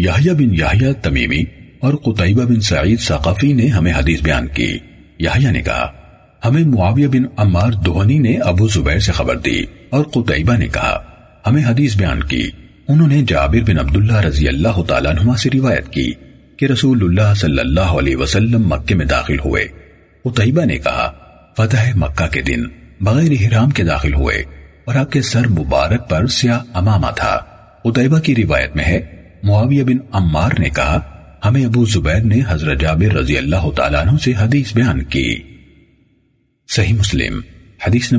یحییٰ بن یحییٰ تمیمی اور قطعیبہ بن سعید ثقفی نے ہمیں حدیث بیان کی۔ یحییٰ نے کہا، ہمیں معاویہ بن عمار دوہنی نے ابو زبیر سے خبر دی اور قطعیبہ نے کہا، ہمیں حدیث بیان کی۔ انہوں نے جابر بن عبداللہ رضی اللہ تعالیٰ عنہ سے روایت کی کہ رسول اللہ صلی اللہ علیہ وسلم مکے میں داخل ہوئے۔ قطعیبہ نے کہا، فتح مکہ کے دن بغیر حرام کے داخل ہوئے اور آپ کے سر مبارک پر سیاہ امامہ تھا۔ معاویہ بن عمار نے کہا، ہمیں ابو زبیر نے حضرت جابر رضی اللہ تعالیٰ عنہ سے حدیث بیان کی۔ صحیح مسلم، حدیث